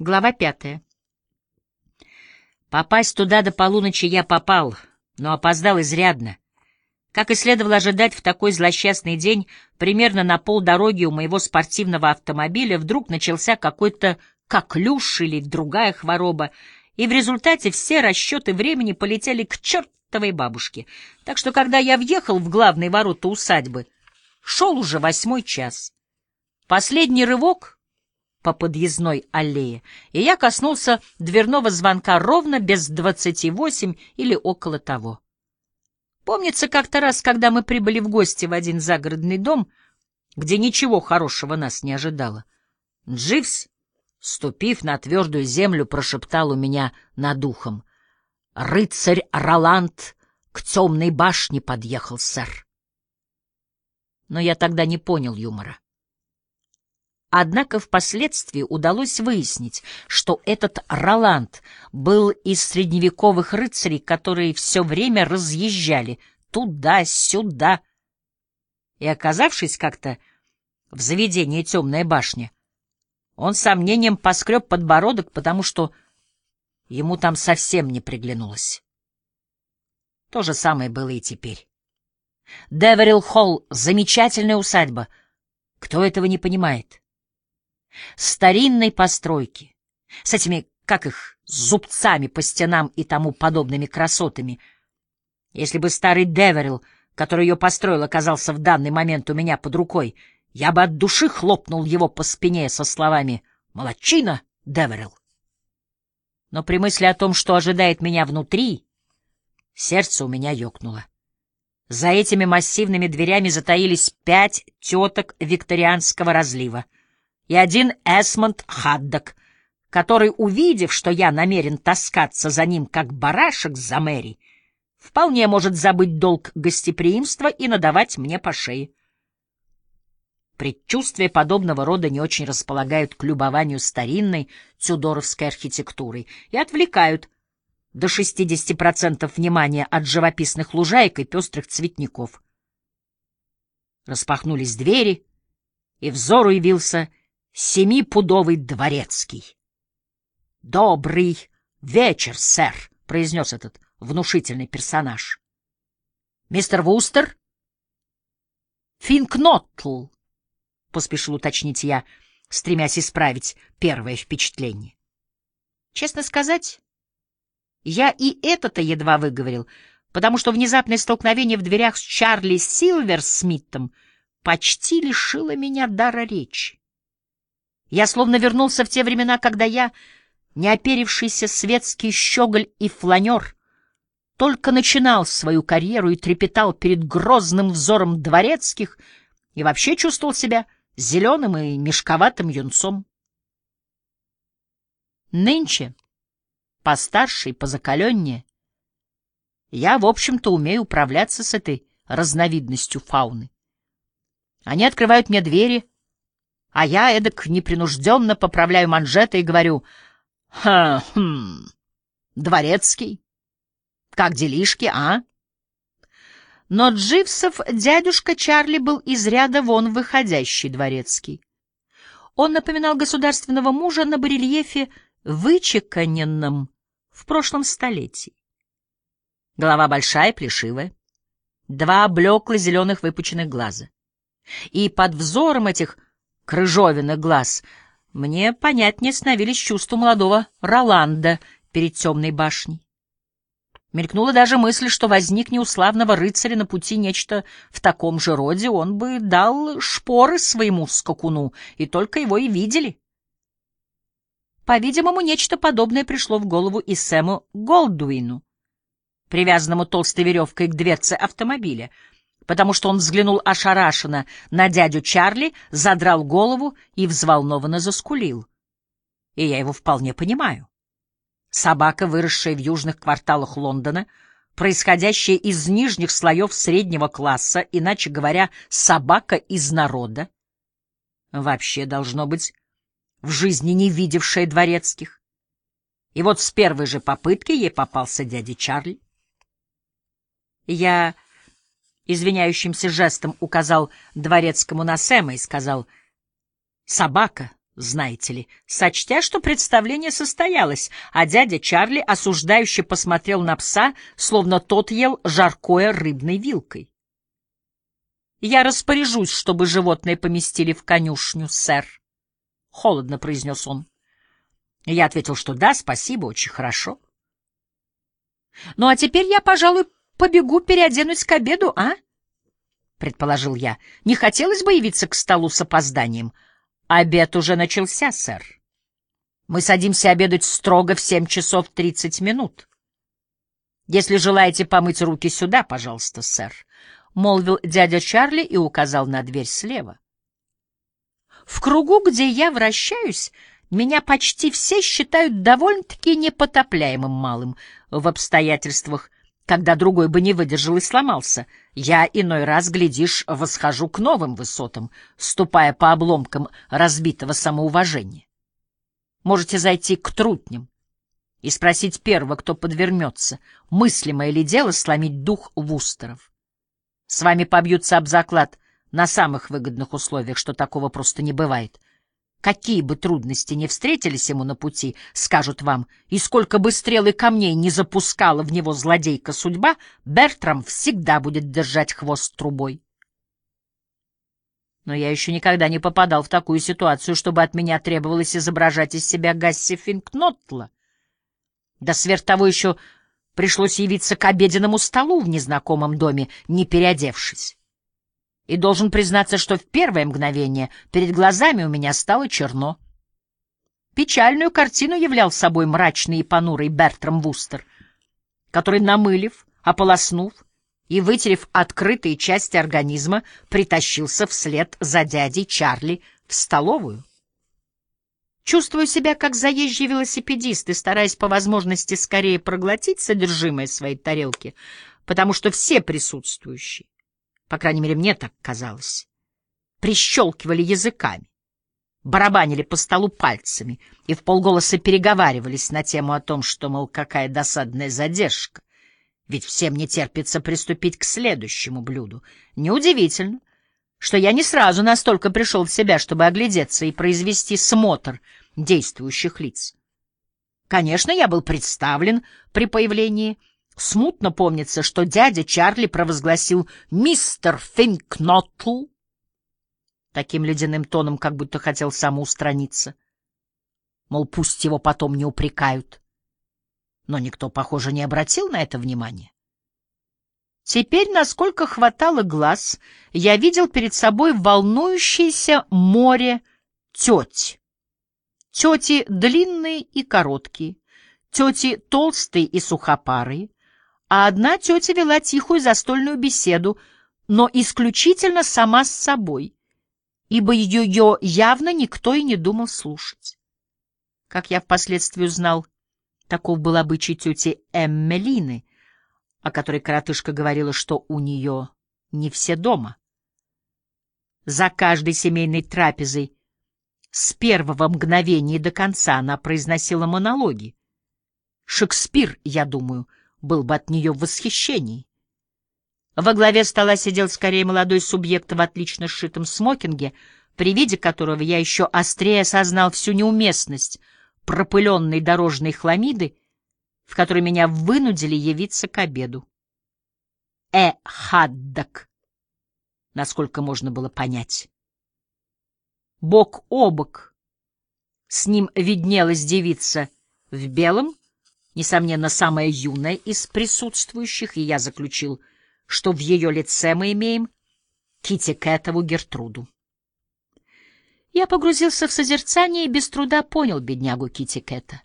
Глава пятая. Попасть туда до полуночи я попал, но опоздал изрядно. Как и следовало ожидать в такой злосчастный день, примерно на полдороги у моего спортивного автомобиля вдруг начался какой-то коклюш или другая хвороба, и в результате все расчеты времени полетели к чертовой бабушке. Так что, когда я въехал в главные ворота усадьбы, шел уже восьмой час. Последний рывок по подъездной аллее, и я коснулся дверного звонка ровно без двадцати восемь или около того. Помнится как-то раз, когда мы прибыли в гости в один загородный дом, где ничего хорошего нас не ожидало. Дживс, ступив на твердую землю, прошептал у меня над ухом. «Рыцарь Роланд к темной башне подъехал, сэр». Но я тогда не понял юмора. Однако впоследствии удалось выяснить, что этот Роланд был из средневековых рыцарей, которые все время разъезжали туда-сюда. И, оказавшись как-то в заведении «Темная башня», он с сомнением поскреб подбородок, потому что ему там совсем не приглянулось. То же самое было и теперь. Деверилл Холл — замечательная усадьба. Кто этого не понимает? Старинной постройки, с этими, как их, зубцами по стенам и тому подобными красотами. Если бы старый Деверил, который ее построил, оказался в данный момент у меня под рукой, я бы от души хлопнул его по спине со словами «Молодчина, Деверил!». Но при мысли о том, что ожидает меня внутри, сердце у меня ёкнуло. За этими массивными дверями затаились пять теток викторианского разлива и один Эсмонд Хаддок, который, увидев, что я намерен таскаться за ним, как барашек за Мэри, вполне может забыть долг гостеприимства и надавать мне по шее. Предчувствия подобного рода не очень располагают к любованию старинной тюдоровской архитектурой и отвлекают до 60% внимания от живописных лужаек и пестрых цветников. Распахнулись двери, и взору явился — семипудовый дворецкий. — Добрый вечер, сэр, — произнес этот внушительный персонаж. — Мистер Вустер? — Финкнотл, — поспешил уточнить я, стремясь исправить первое впечатление. Честно сказать, я и это-то едва выговорил, потому что внезапное столкновение в дверях с Чарли Силверсмитом почти лишило меня дара речи. Я словно вернулся в те времена, когда я, неоперившийся светский щеголь и фланер, только начинал свою карьеру и трепетал перед грозным взором дворецких и вообще чувствовал себя зеленым и мешковатым юнцом. Нынче, постарше и позакаленнее, я, в общем-то, умею управляться с этой разновидностью фауны. Они открывают мне двери — а я эдак непринужденно поправляю манжеты и говорю «Хм, дворецкий, как делишки, а?» Но Дживсов дядюшка Чарли был из ряда вон выходящий дворецкий. Он напоминал государственного мужа на барельефе, вычеканенном в прошлом столетии. Голова большая, плешивая, два блекло зеленых выпученных глаза. И под взором этих крыжовина глаз, мне понятнее становились чувства молодого Роланда перед темной башней. Мелькнула даже мысль, что возникне у рыцаря на пути нечто в таком же роде, он бы дал шпоры своему скакуну, и только его и видели. По-видимому, нечто подобное пришло в голову и Сэму Голдуину, привязанному толстой веревкой к дверце автомобиля — потому что он взглянул ошарашенно на дядю Чарли, задрал голову и взволнованно заскулил. И я его вполне понимаю. Собака, выросшая в южных кварталах Лондона, происходящая из нижних слоев среднего класса, иначе говоря, собака из народа, вообще должно быть в жизни не видевшая дворецких. И вот с первой же попытки ей попался дядя Чарли. Я извиняющимся жестом указал дворецкому на Сэма и сказал «Собака, знаете ли, сочтя, что представление состоялось, а дядя Чарли осуждающе посмотрел на пса, словно тот ел жаркое рыбной вилкой. «Я распоряжусь, чтобы животное поместили в конюшню, сэр», — холодно произнес он. Я ответил, что да, спасибо, очень хорошо. «Ну а теперь я, пожалуй, побегу переоденусь к обеду, а?» — предположил я. «Не хотелось бы явиться к столу с опозданием». Обед уже начался, сэр. Мы садимся обедать строго в семь часов тридцать минут. Если желаете помыть руки сюда, пожалуйста, сэр, — молвил дядя Чарли и указал на дверь слева. В кругу, где я вращаюсь, меня почти все считают довольно-таки непотопляемым малым в обстоятельствах, когда другой бы не выдержал и сломался. Я иной раз, глядишь, восхожу к новым высотам, ступая по обломкам разбитого самоуважения. Можете зайти к трутням и спросить первого, кто подвернется, мыслимое ли дело сломить дух вустеров. С вами побьются об заклад на самых выгодных условиях, что такого просто не бывает. Какие бы трудности не встретились ему на пути, скажут вам, и сколько бы стрел и камней не запускала в него злодейка судьба, Бертрам всегда будет держать хвост трубой. Но я еще никогда не попадал в такую ситуацию, чтобы от меня требовалось изображать из себя Гасси Финкнотла. Да сверх того еще пришлось явиться к обеденному столу в незнакомом доме, не переодевшись и должен признаться, что в первое мгновение перед глазами у меня стало черно. Печальную картину являл собой мрачный и понурый Бертрам Вустер, который, намылив, ополоснув и вытерев открытые части организма, притащился вслед за дядей Чарли в столовую. Чувствую себя как заезжий велосипедист и стараясь по возможности скорее проглотить содержимое своей тарелки, потому что все присутствующие по крайней мере, мне так казалось, прищелкивали языками, барабанили по столу пальцами и в полголоса переговаривались на тему о том, что, мол, какая досадная задержка, ведь всем не терпится приступить к следующему блюду. Неудивительно, что я не сразу настолько пришел в себя, чтобы оглядеться и произвести смотр действующих лиц. Конечно, я был представлен при появлении Смутно помнится, что дядя Чарли провозгласил «Мистер Финкнотл» таким ледяным тоном, как будто хотел самоустраниться. Мол, пусть его потом не упрекают. Но никто, похоже, не обратил на это внимания. Теперь, насколько хватало глаз, я видел перед собой волнующееся море теть. Тети длинные и короткие, тети толстые и сухопарые, а одна тетя вела тихую застольную беседу, но исключительно сама с собой, ибо ее явно никто и не думал слушать. Как я впоследствии узнал, таков был обычай тети Эммелины, о которой коротышка говорила, что у нее не все дома. За каждой семейной трапезой с первого мгновения до конца она произносила монологи. Шекспир, я думаю, — был бы от нее в восхищении. Во главе стола сидел скорее молодой субъект в отлично сшитом смокинге, при виде которого я еще острее осознал всю неуместность пропыленной дорожной хламиды, в которой меня вынудили явиться к обеду. Э-хаддак, насколько можно было понять. Бок о бок с ним виднелась девица в белом, несомненно, самая юная из присутствующих, и я заключил, что в ее лице мы имеем Китекэтову Гертруду. Я погрузился в созерцание и без труда понял беднягу Китекэта.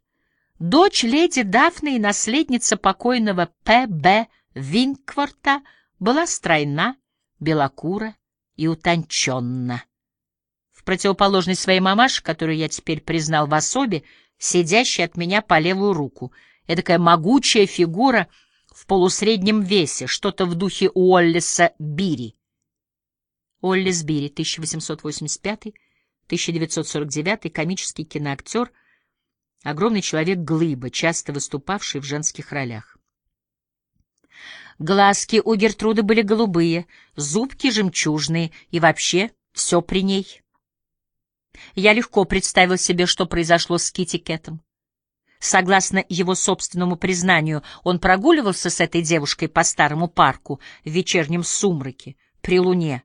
Дочь леди Дафны и наследница покойного П.Б. Винкворта была стройна, белокура и утонченна. В противоположность своей мамаше, которую я теперь признал в особе, сидящей от меня по левую руку — эдакая могучая фигура в полусреднем весе, что-то в духе Уоллиса Бири. Уоллис Бири, 1885-1949, комический киноактер, огромный человек-глыба, часто выступавший в женских ролях. Глазки у Гертруды были голубые, зубки жемчужные и вообще все при ней. Я легко представил себе, что произошло с Кити Кетом. Согласно его собственному признанию, он прогуливался с этой девушкой по старому парку в вечернем сумраке, при луне.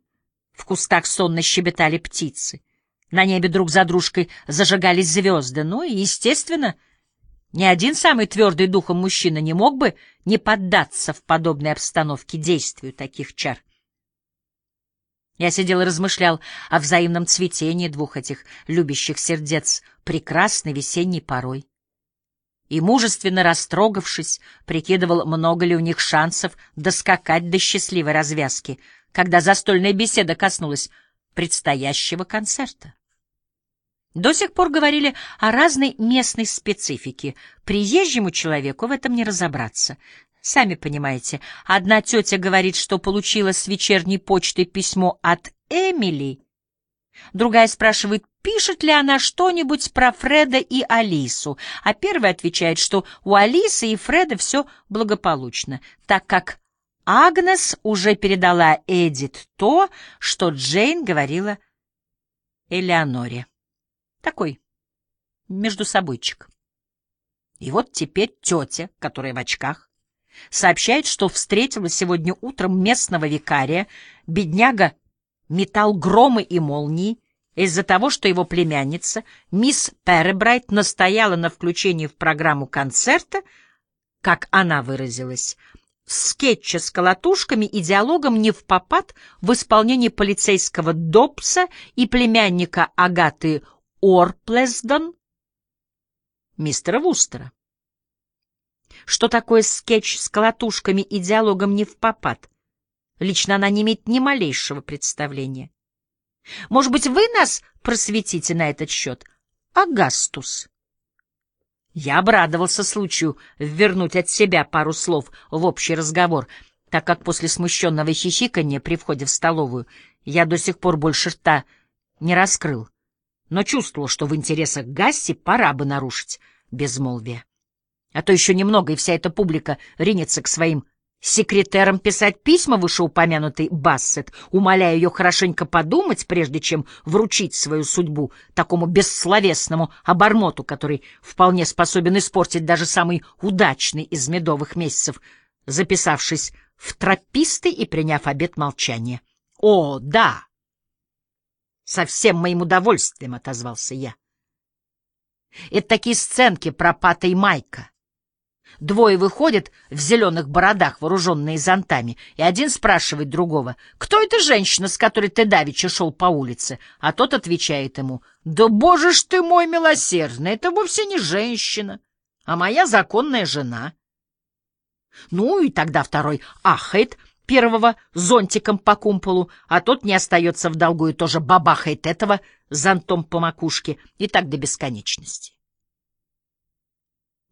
В кустах сонно щебетали птицы. На небе друг за дружкой зажигались звезды. Ну и, естественно, ни один самый твердый духом мужчина не мог бы не поддаться в подобной обстановке действию таких чар. Я сидел и размышлял о взаимном цветении двух этих любящих сердец прекрасной весенней порой и, мужественно растрогавшись, прикидывал, много ли у них шансов доскакать до счастливой развязки, когда застольная беседа коснулась предстоящего концерта. До сих пор говорили о разной местной специфике. Приезжему человеку в этом не разобраться. Сами понимаете, одна тетя говорит, что получила с вечерней почты письмо от Эмили, Другая спрашивает, пишет ли она что-нибудь про Фреда и Алису, а первая отвечает, что у Алисы и Фреда все благополучно, так как Агнес уже передала Эдит то, что Джейн говорила Элеоноре. Такой между собойчик. И вот теперь тетя, которая в очках, сообщает, что встретила сегодня утром местного викария, бедняга метал громы и молнии из-за того, что его племянница, мисс Перебрайт, настояла на включении в программу концерта, как она выразилась, скетча с колотушками и диалогом не в попад в исполнении полицейского Добса и племянника Агаты Орплесдон, мистера Вустера. Что такое скетч с колотушками и диалогом не в попад? Лично она не имеет ни малейшего представления. Может быть, вы нас просветите на этот счет? Агастус. Я обрадовался случаю вернуть от себя пару слов в общий разговор, так как после смущенного хихикания при входе в столовую я до сих пор больше рта не раскрыл, но чувствовал, что в интересах Гасси пора бы нарушить безмолвие. А то еще немного, и вся эта публика ринется к своим секретером писать письма вышеупомянутой Бассет, умоляя ее хорошенько подумать, прежде чем вручить свою судьбу такому бессловесному обормоту, который вполне способен испортить даже самый удачный из медовых месяцев, записавшись в трописты и приняв обет молчания. — О, да! — со всем моим удовольствием отозвался я. — Это такие сценки про Пата и Майка. Двое выходят в зеленых бородах, вооруженные зонтами, и один спрашивает другого, «Кто эта женщина, с которой ты давеча шел по улице?» А тот отвечает ему, «Да боже ж ты мой милосердный, это вовсе не женщина, а моя законная жена». Ну и тогда второй ахает первого зонтиком по кумполу, а тот не остается в долгу и тоже бабахает этого зонтом по макушке, и так до бесконечности.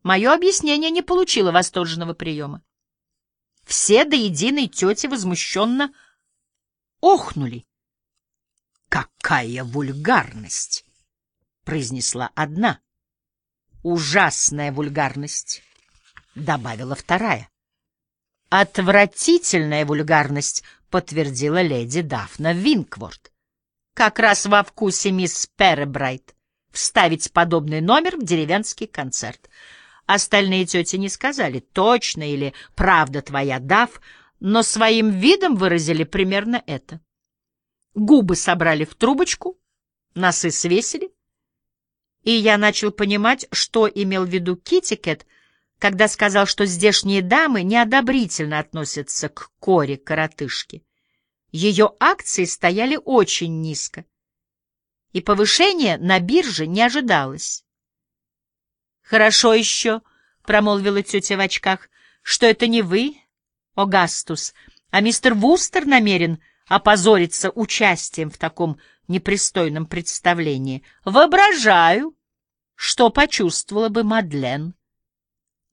Мое объяснение не получило восторженного приема. Все до единой тети возмущенно охнули. «Какая вульгарность!» — произнесла одна. «Ужасная вульгарность!» — добавила вторая. «Отвратительная вульгарность!» — подтвердила леди Дафна Винкворд. «Как раз во вкусе мисс Перебрайт вставить подобный номер в деревенский концерт». Остальные тети не сказали, точно или правда твоя, Дав, но своим видом выразили примерно это. Губы собрали в трубочку, носы свесили, и я начал понимать, что имел в виду Китикет, когда сказал, что здешние дамы неодобрительно относятся к коре-коротышке. Ее акции стояли очень низко, и повышение на бирже не ожидалось. Хорошо еще, — промолвила тетя в очках, — что это не вы, Огастус, а мистер Вустер намерен опозориться участием в таком непристойном представлении. Воображаю, что почувствовала бы Мадлен.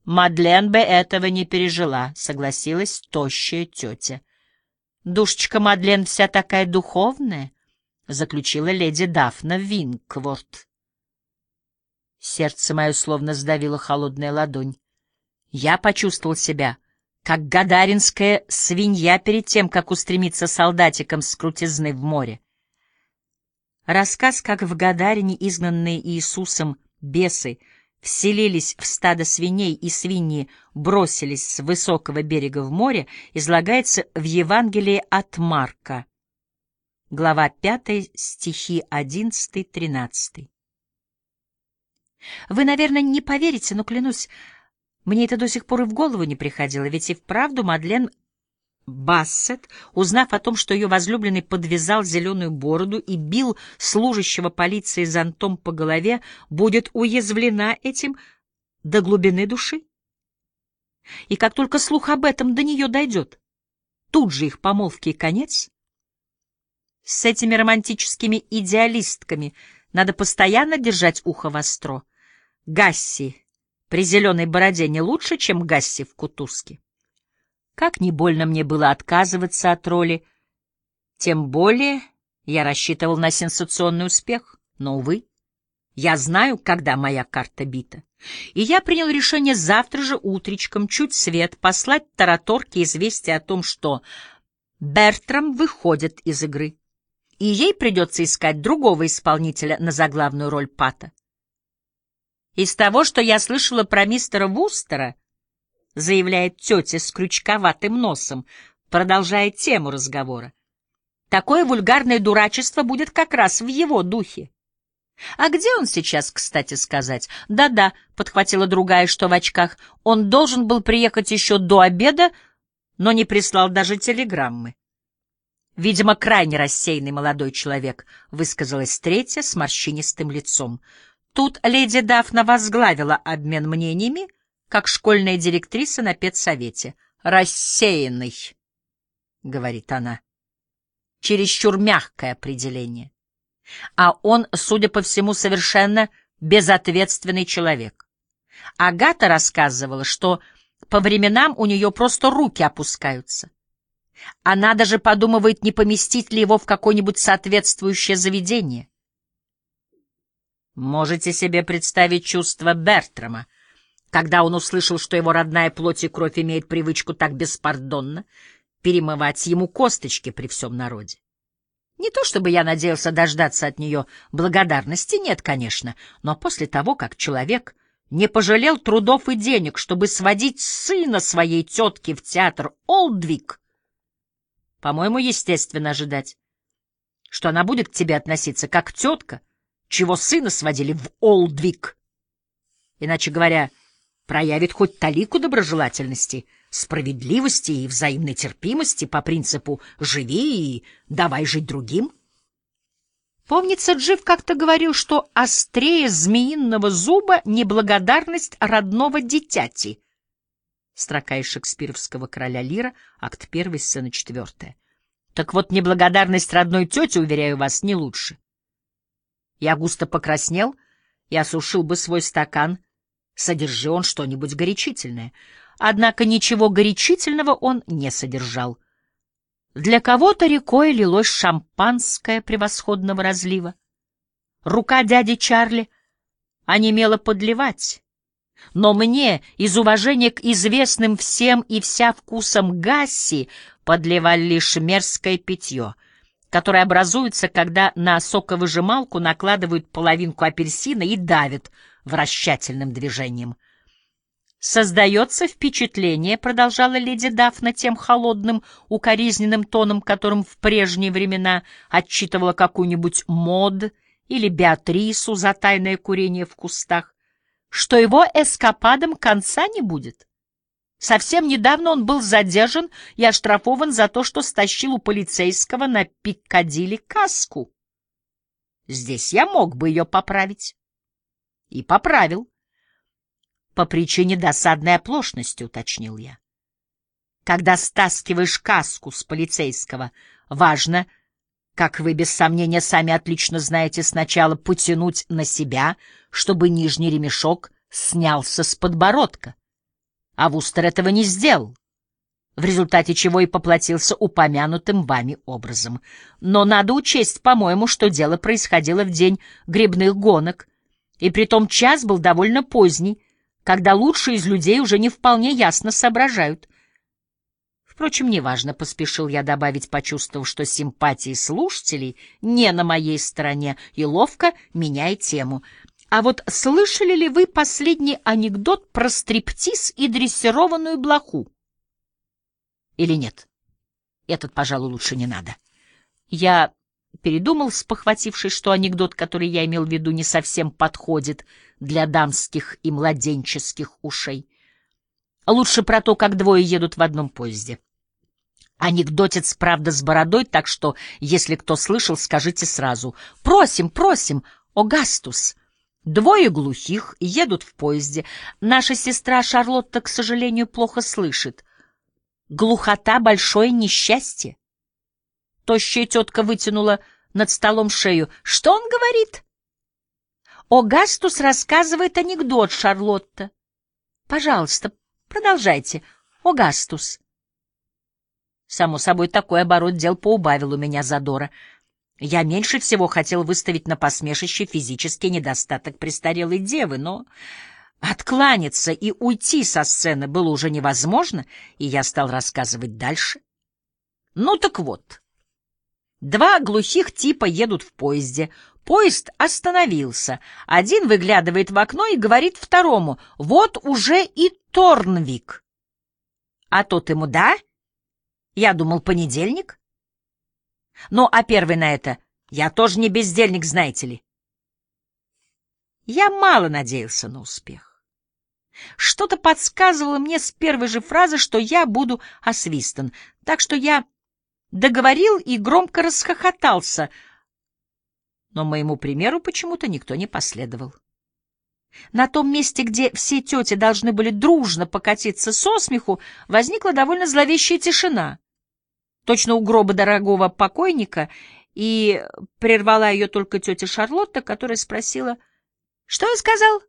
Мадлен бы этого не пережила, согласилась тощая тетя. Душечка Мадлен вся такая духовная, заключила леди Дафна Винкворт. Сердце мое словно сдавило холодная ладонь. Я почувствовал себя, как гадаринская свинья перед тем, как устремиться солдатиком с крутизны в море. Рассказ, как в Гадарине изгнанные Иисусом бесы вселились в стадо свиней и свиньи бросились с высокого берега в море, излагается в Евангелии от Марка, глава 5, стихи 11-13. Вы, наверное, не поверите, но клянусь, мне это до сих пор и в голову не приходило, ведь и вправду Мадлен Бассет, узнав о том, что ее возлюбленный подвязал зеленую бороду и бил служащего полиции зонтом по голове, будет уязвлена этим до глубины души. И как только слух об этом до нее дойдет, тут же их помолвки и конец. С этими романтическими идеалистками надо постоянно держать ухо востро. Гасси при зеленой бороде не лучше, чем Гасси в кутузке. Как не больно мне было отказываться от роли, тем более я рассчитывал на сенсационный успех. Но, увы, я знаю, когда моя карта бита. И я принял решение завтра же утречком, чуть свет, послать Тараторке известие о том, что Бертрам выходит из игры, и ей придется искать другого исполнителя на заглавную роль Пата. Из того, что я слышала про мистера Вустера, — заявляет тетя с крючковатым носом, продолжая тему разговора. Такое вульгарное дурачество будет как раз в его духе. А где он сейчас, кстати сказать? Да-да, подхватила другая, что в очках. Он должен был приехать еще до обеда, но не прислал даже телеграммы. Видимо, крайне рассеянный молодой человек, высказалась третья с морщинистым лицом. Тут леди Дафна возглавила обмен мнениями, как школьная директриса на педсовете. «Рассеянный», — говорит она. Чересчур мягкое определение. А он, судя по всему, совершенно безответственный человек. Агата рассказывала, что по временам у нее просто руки опускаются. Она даже подумывает, не поместить ли его в какое-нибудь соответствующее заведение. Можете себе представить чувство Бертрама, когда он услышал, что его родная плоть и кровь имеет привычку так беспардонно перемывать ему косточки при всем народе. Не то чтобы я надеялся дождаться от нее благодарности, нет, конечно, но после того, как человек не пожалел трудов и денег, чтобы сводить сына своей тетки в театр Олдвик, по-моему, естественно ожидать, что она будет к тебе относиться как тетка, чего сына сводили в Олдвик. Иначе говоря, проявит хоть талику доброжелательности, справедливости и взаимной терпимости по принципу «живи и давай жить другим». Помнится, Джив как-то говорил, что острее змеиного зуба неблагодарность родного дитяти. Строка из шекспировского «Короля Лира», акт 1, сцена 4. Так вот, неблагодарность родной тети, уверяю вас, не лучше. Я густо покраснел и осушил бы свой стакан — содержи он что-нибудь горячительное. Однако ничего горячительного он не содержал. Для кого-то рекой лилось шампанское превосходного разлива. Рука дяди Чарли онемела подливать. Но мне, из уважения к известным всем и вся вкусам Гасси, подливали лишь мерзкое питье, которое образуется, когда на соковыжималку накладывают половинку апельсина и давят — вращательным движением. «Создается впечатление», — продолжала леди Дафна тем холодным, укоризненным тоном, которым в прежние времена отчитывала какую-нибудь мод или Беатрису за тайное курение в кустах, что его эскападам конца не будет. Совсем недавно он был задержан и оштрафован за то, что стащил у полицейского на Пиккадилли каску. Здесь я мог бы ее поправить. И поправил. По причине досадной оплошности, уточнил я. Когда стаскиваешь каску с полицейского, важно, как вы без сомнения сами отлично знаете, сначала потянуть на себя, чтобы нижний ремешок снялся с подбородка. А Вустер этого не сделал в результате чего и поплатился упомянутым вами образом. Но надо учесть, по-моему, что дело происходило в день грибных гонок, и притом час был довольно поздний, когда лучшие из людей уже не вполне ясно соображают. Впрочем, неважно, поспешил я добавить, почувствовав, что симпатии слушателей не на моей стороне, и ловко меняя тему. А вот слышали ли вы последний анекдот про стриптиз и дрессированную блоху? Или нет? Этот, пожалуй, лучше не надо. Я передумал, спохватившись, что анекдот, который я имел в виду, не совсем подходит для дамских и младенческих ушей. Лучше про то, как двое едут в одном поезде. Анекдотец, правда, с бородой, так что, если кто слышал, скажите сразу. «Просим, просим, Огастус!» Двое глухих едут в поезде. Наша сестра Шарлотта, к сожалению, плохо слышит. Глухота — большое несчастье. Тощая тетка вытянула над столом шею. Что он говорит? Огастус рассказывает анекдот, Шарлотта. Пожалуйста, продолжайте. Огастус. Само собой, такой оборот дел поубавил у меня задора. Я меньше всего хотел выставить на посмешище физический недостаток престарелой девы, но откланяться и уйти со сцены было уже невозможно, и я стал рассказывать дальше. Ну так вот, два глухих типа едут в поезде. Поезд остановился. Один выглядывает в окно и говорит второму, вот уже и Торнвик. А тот ему, да? Я думал, понедельник. Ну, а первый на это, я тоже не бездельник, знаете ли. Я мало надеялся на успех. Что-то подсказывало мне с первой же фразы, что я буду освистан, так что я договорил и громко расхохотался, но моему примеру почему-то никто не последовал. На том месте, где все тети должны были дружно покатиться со смеху, возникла довольно зловещая тишина. Точно у гроба дорогого покойника, и прервала ее только тетя Шарлотта, которая спросила, «Что я сказал?»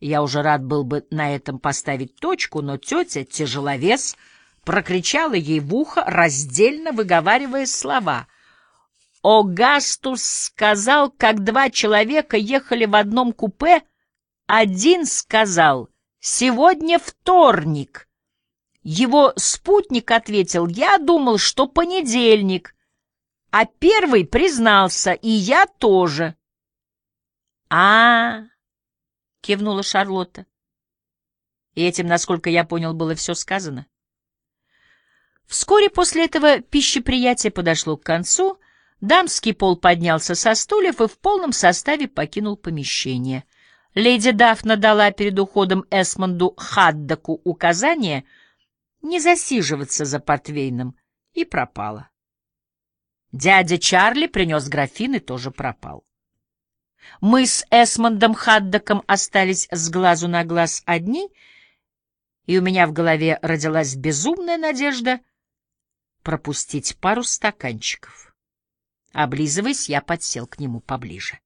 Я уже рад был бы на этом поставить точку, но тетя, тяжеловес, прокричала ей в ухо, раздельно выговаривая слова — Огастус сказал, как два человека ехали в одном купе, один сказал «Сегодня вторник». Его спутник ответил «Я думал, что понедельник». А первый признался «И я тоже». «А-а-а!» кивнула Шарлотта. И этим, насколько я понял, было все сказано. Вскоре после этого пищеприятие подошло к концу, Дамский пол поднялся со стульев и в полном составе покинул помещение. Леди Дафна дала перед уходом Эсмонду Хаддаку указание не засиживаться за портвейном и пропала. Дядя Чарли принес графин и тоже пропал. Мы с Эсмондом Хаддаком остались с глазу на глаз одни, и у меня в голове родилась безумная надежда пропустить пару стаканчиков. Облизываясь, я подсел к нему поближе.